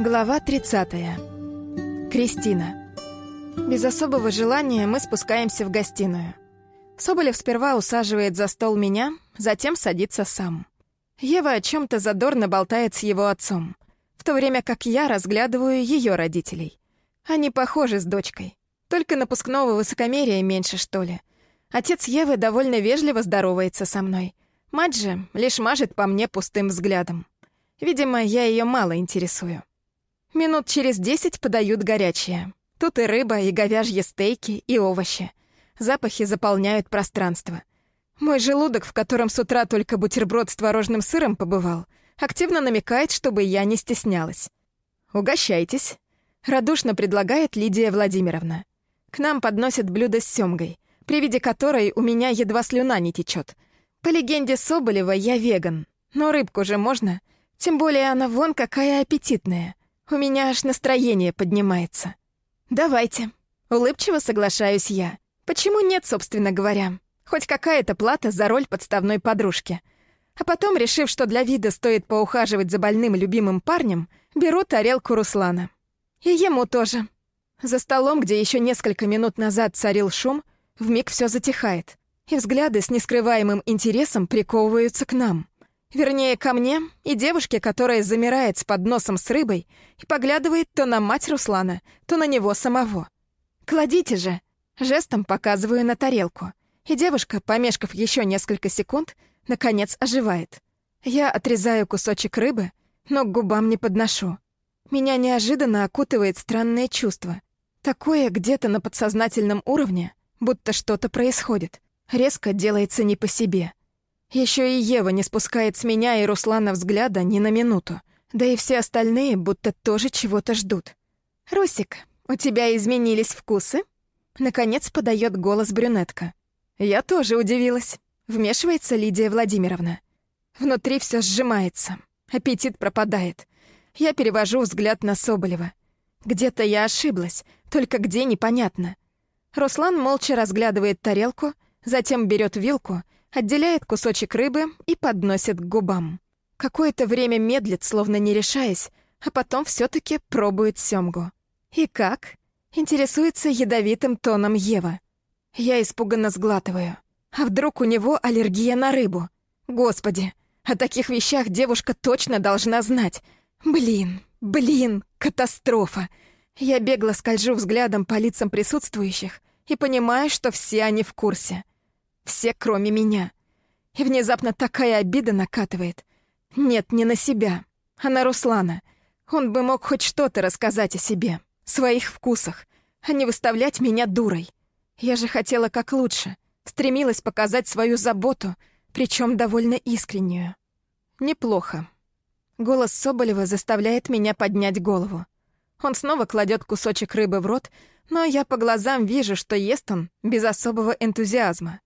Глава 30. Кристина. Без особого желания мы спускаемся в гостиную. Соболев сперва усаживает за стол меня, затем садится сам. Ева о чем то задорно болтает с его отцом, в то время как я разглядываю ее родителей. Они похожи с дочкой, только напускного высокомерия меньше, что ли. Отец Евы довольно вежливо здоровается со мной. Мать же лишь мажет по мне пустым взглядом. Видимо, я ее мало интересую. Минут через десять подают горячее. Тут и рыба, и говяжьи стейки, и овощи. Запахи заполняют пространство. Мой желудок, в котором с утра только бутерброд с творожным сыром побывал, активно намекает, чтобы я не стеснялась. «Угощайтесь», — радушно предлагает Лидия Владимировна. К нам подносят блюдо с семгой, при виде которой у меня едва слюна не течет. По легенде Соболева, я веган, но рыбку же можно, тем более она вон какая аппетитная. У меня аж настроение поднимается. Давайте. Улыбчиво соглашаюсь я. Почему нет, собственно говоря? Хоть какая-то плата за роль подставной подружки. А потом, решив, что для вида стоит поухаживать за больным любимым парнем, беру тарелку Руслана. И ему тоже. За столом, где еще несколько минут назад царил шум, вмиг все затихает, и взгляды с нескрываемым интересом приковываются к нам. Вернее, ко мне и девушке, которая замирает с подносом с рыбой и поглядывает то на мать Руслана, то на него самого. «Кладите же!» Жестом показываю на тарелку. И девушка, помешкав еще несколько секунд, наконец оживает. Я отрезаю кусочек рыбы, но к губам не подношу. Меня неожиданно окутывает странное чувство. Такое где-то на подсознательном уровне, будто что-то происходит. Резко делается не по себе — еще и Ева не спускает с меня и Руслана взгляда ни на минуту. Да и все остальные будто тоже чего-то ждут. «Русик, у тебя изменились вкусы?» Наконец подает голос брюнетка. Я тоже удивилась. Вмешивается Лидия Владимировна. Внутри все сжимается. Аппетит пропадает. Я перевожу взгляд на Соболева. Где-то я ошиблась, только где непонятно. Руслан молча разглядывает тарелку, затем берет вилку — отделяет кусочек рыбы и подносит к губам. Какое-то время медлит, словно не решаясь, а потом все таки пробует семгу. «И как?» — интересуется ядовитым тоном Ева. Я испуганно сглатываю. А вдруг у него аллергия на рыбу? Господи, о таких вещах девушка точно должна знать. Блин, блин, катастрофа. Я бегло скольжу взглядом по лицам присутствующих и понимаю, что все они в курсе. Все, кроме меня. И внезапно такая обида накатывает. Нет, не на себя, а на Руслана. Он бы мог хоть что-то рассказать о себе, своих вкусах, а не выставлять меня дурой. Я же хотела как лучше, стремилась показать свою заботу, причем довольно искреннюю. Неплохо. Голос Соболева заставляет меня поднять голову. Он снова кладет кусочек рыбы в рот, но я по глазам вижу, что ест он без особого энтузиазма.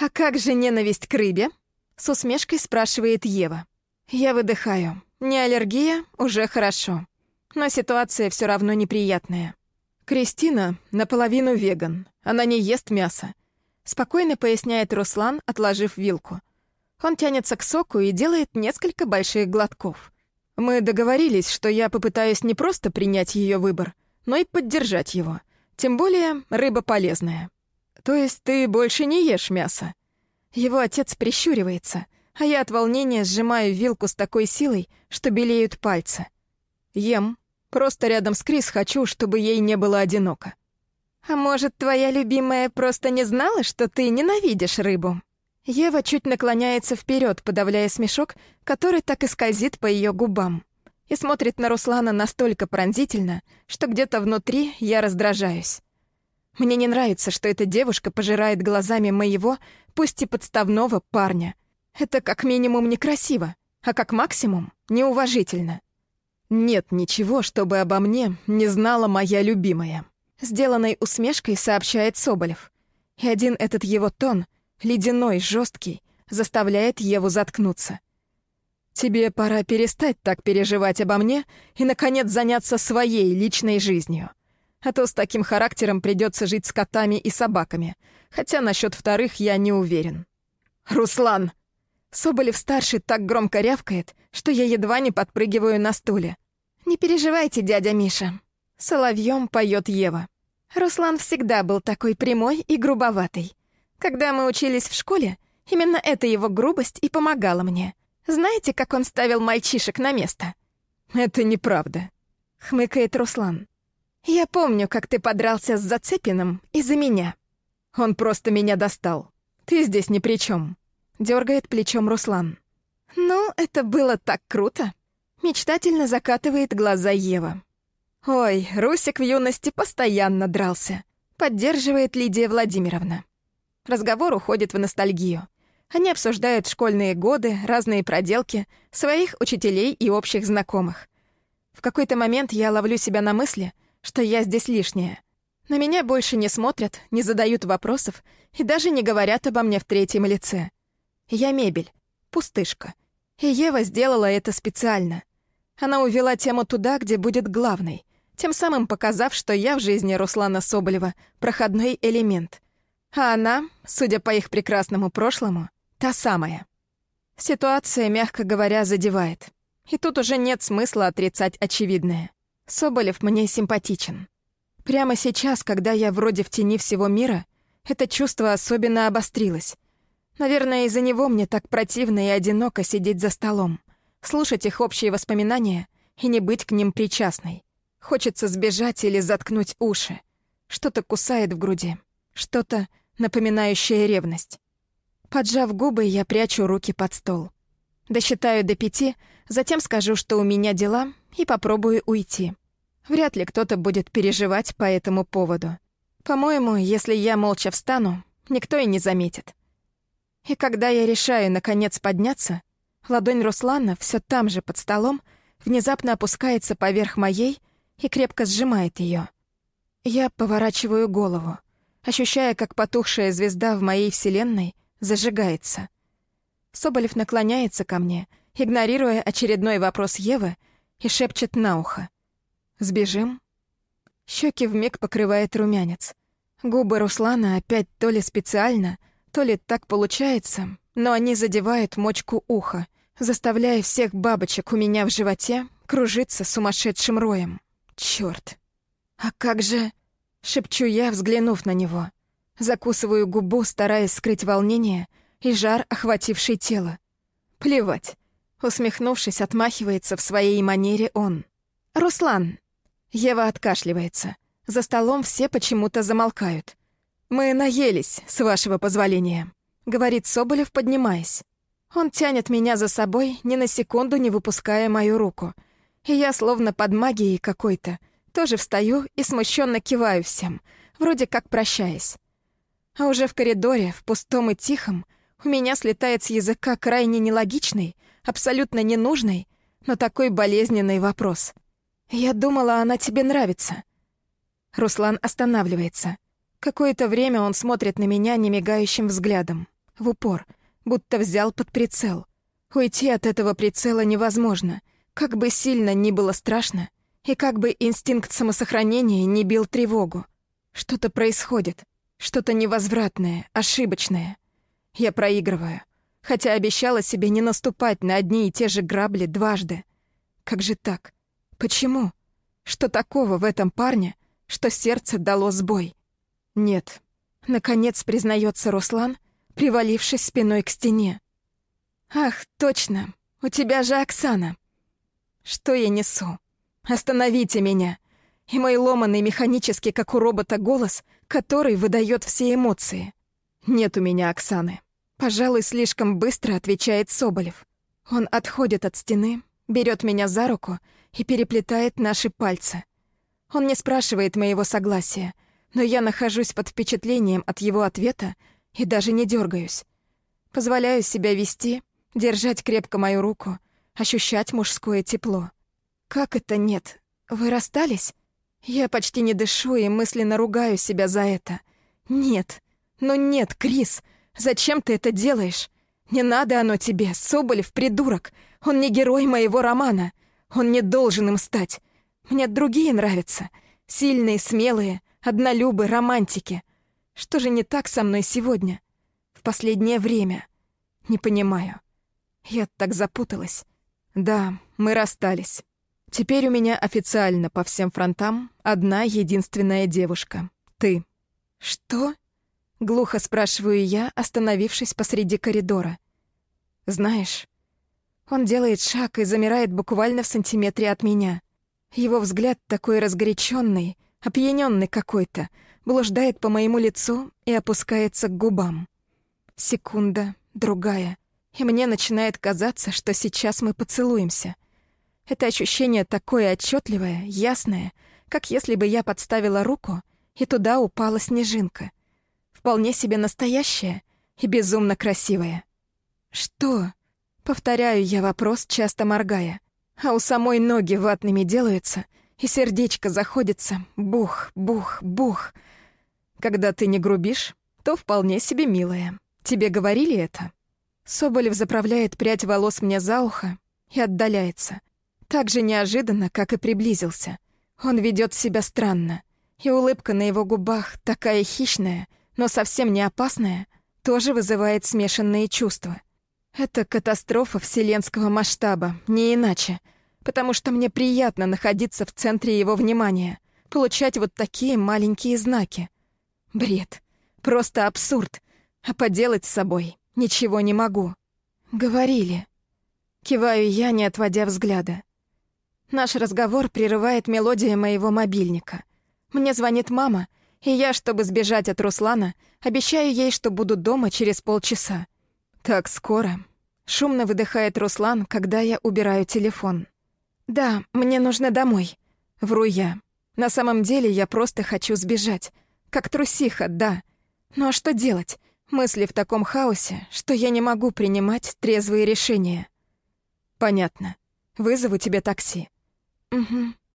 «А как же ненависть к рыбе?» — с усмешкой спрашивает Ева. Я выдыхаю. Не аллергия, уже хорошо. Но ситуация все равно неприятная. Кристина наполовину веган. Она не ест мясо. Спокойно поясняет Руслан, отложив вилку. Он тянется к соку и делает несколько больших глотков. Мы договорились, что я попытаюсь не просто принять ее выбор, но и поддержать его. Тем более рыба полезная. «То есть ты больше не ешь мясо?» Его отец прищуривается, а я от волнения сжимаю вилку с такой силой, что белеют пальцы. Ем. Просто рядом с Крис хочу, чтобы ей не было одиноко. «А может, твоя любимая просто не знала, что ты ненавидишь рыбу?» Ева чуть наклоняется вперед, подавляя смешок, который так и скользит по ее губам, и смотрит на Руслана настолько пронзительно, что где-то внутри я раздражаюсь. Мне не нравится, что эта девушка пожирает глазами моего, пусть и подставного парня. Это как минимум некрасиво, а как максимум неуважительно. Нет ничего, чтобы обо мне не знала моя любимая. Сделанной усмешкой сообщает Соболев. И один этот его тон, ледяной, жесткий, заставляет Еву заткнуться. «Тебе пора перестать так переживать обо мне и, наконец, заняться своей личной жизнью. А то с таким характером придется жить с котами и собаками. Хотя насчет вторых я не уверен. «Руслан!» Соболев-старший так громко рявкает, что я едва не подпрыгиваю на стуле. «Не переживайте, дядя Миша». Соловьем поет Ева. Руслан всегда был такой прямой и грубоватый. Когда мы учились в школе, именно эта его грубость и помогала мне. Знаете, как он ставил мальчишек на место? «Это неправда», — хмыкает Руслан. «Я помню, как ты подрался с Зацепиным из-за меня. Он просто меня достал. Ты здесь ни при чем. Дергает плечом Руслан. «Ну, это было так круто!» Мечтательно закатывает глаза Ева. «Ой, Русик в юности постоянно дрался», — поддерживает Лидия Владимировна. Разговор уходит в ностальгию. Они обсуждают школьные годы, разные проделки, своих учителей и общих знакомых. В какой-то момент я ловлю себя на мысли, что я здесь лишняя. На меня больше не смотрят, не задают вопросов и даже не говорят обо мне в третьем лице. Я мебель, пустышка. И Ева сделала это специально. Она увела тему туда, где будет главной, тем самым показав, что я в жизни Руслана Соболева — проходной элемент. А она, судя по их прекрасному прошлому, та самая. Ситуация, мягко говоря, задевает. И тут уже нет смысла отрицать очевидное. Соболев мне симпатичен. Прямо сейчас, когда я вроде в тени всего мира, это чувство особенно обострилось. Наверное, из-за него мне так противно и одиноко сидеть за столом, слушать их общие воспоминания и не быть к ним причастной. Хочется сбежать или заткнуть уши. Что-то кусает в груди, что-то напоминающее ревность. Поджав губы, я прячу руки под стол. Досчитаю до пяти, затем скажу, что у меня дела, и попробую уйти. Вряд ли кто-то будет переживать по этому поводу. По-моему, если я молча встану, никто и не заметит. И когда я решаю, наконец, подняться, ладонь Руслана все там же под столом внезапно опускается поверх моей и крепко сжимает ее. Я поворачиваю голову, ощущая, как потухшая звезда в моей вселенной зажигается. Соболев наклоняется ко мне, игнорируя очередной вопрос Евы, и шепчет на ухо — Сбежим?» Щеки вмиг покрывает румянец. Губы Руслана опять то ли специально, то ли так получается, но они задевают мочку уха, заставляя всех бабочек у меня в животе кружиться сумасшедшим роем. Чёрт! А как же... Шепчу я, взглянув на него. Закусываю губу, стараясь скрыть волнение и жар, охвативший тело. Плевать. Усмехнувшись, отмахивается в своей манере он. «Руслан, Ева откашливается. За столом все почему-то замолкают. «Мы наелись, с вашего позволения», — говорит Соболев, поднимаясь. Он тянет меня за собой, ни на секунду не выпуская мою руку. И я, словно под магией какой-то, тоже встаю и смущенно киваю всем, вроде как прощаясь. А уже в коридоре, в пустом и тихом, у меня слетает с языка крайне нелогичный, абсолютно ненужный, но такой болезненный вопрос. «Я думала, она тебе нравится». Руслан останавливается. Какое-то время он смотрит на меня немигающим взглядом, в упор, будто взял под прицел. Уйти от этого прицела невозможно, как бы сильно ни было страшно, и как бы инстинкт самосохранения не бил тревогу. Что-то происходит, что-то невозвратное, ошибочное. Я проигрываю, хотя обещала себе не наступать на одни и те же грабли дважды. Как же так? Почему? Что такого в этом парне, что сердце дало сбой? Нет. Наконец признается Руслан, привалившись спиной к стене. Ах, точно. У тебя же Оксана. Что я несу? Остановите меня. И мой ломанный механический, как у робота, голос, который выдает все эмоции. Нет у меня Оксаны. Пожалуй, слишком быстро отвечает Соболев. Он отходит от стены, берет меня за руку и переплетает наши пальцы. Он не спрашивает моего согласия, но я нахожусь под впечатлением от его ответа и даже не дергаюсь. Позволяю себя вести, держать крепко мою руку, ощущать мужское тепло. Как это нет? Вы расстались? Я почти не дышу и мысленно ругаю себя за это. Нет, ну нет, Крис, зачем ты это делаешь? Не надо оно тебе, Соболев придурок. Он не герой моего романа. Он не должен им стать. Мне другие нравятся. Сильные, смелые, однолюбы, романтики. Что же не так со мной сегодня? В последнее время? Не понимаю. Я так запуталась. Да, мы расстались. Теперь у меня официально по всем фронтам одна единственная девушка. Ты. Что? Глухо спрашиваю я, остановившись посреди коридора. Знаешь, он делает шаг и замирает буквально в сантиметре от меня. Его взгляд такой разгоряченный, опьяненный какой-то, блуждает по моему лицу и опускается к губам. Секунда, другая, и мне начинает казаться, что сейчас мы поцелуемся. Это ощущение такое отчетливое, ясное, как если бы я подставила руку, и туда упала снежинка. Вполне себе настоящая и безумно красивая. «Что?» — повторяю я вопрос, часто моргая. А у самой ноги ватными делаются, и сердечко заходится бух, бух, бух. Когда ты не грубишь, то вполне себе милая. Тебе говорили это? Соболев заправляет прядь волос мне за ухо и отдаляется. Так же неожиданно, как и приблизился. Он ведет себя странно, и улыбка на его губах такая хищная, но совсем не опасная, тоже вызывает смешанные чувства. Это катастрофа вселенского масштаба, не иначе, потому что мне приятно находиться в центре его внимания, получать вот такие маленькие знаки. Бред. Просто абсурд. А поделать с собой Ничего не могу. Говорили. Киваю я, не отводя взгляда. Наш разговор прерывает мелодия моего мобильника. Мне звонит мама, и я, чтобы сбежать от Руслана, обещаю ей, что буду дома через полчаса. Так скоро. Шумно выдыхает Руслан, когда я убираю телефон. «Да, мне нужно домой», — вру я. На самом деле я просто хочу сбежать. Как трусиха, да. Ну а что делать? Мысли в таком хаосе, что я не могу принимать трезвые решения. Понятно. Вызову тебе такси. Угу.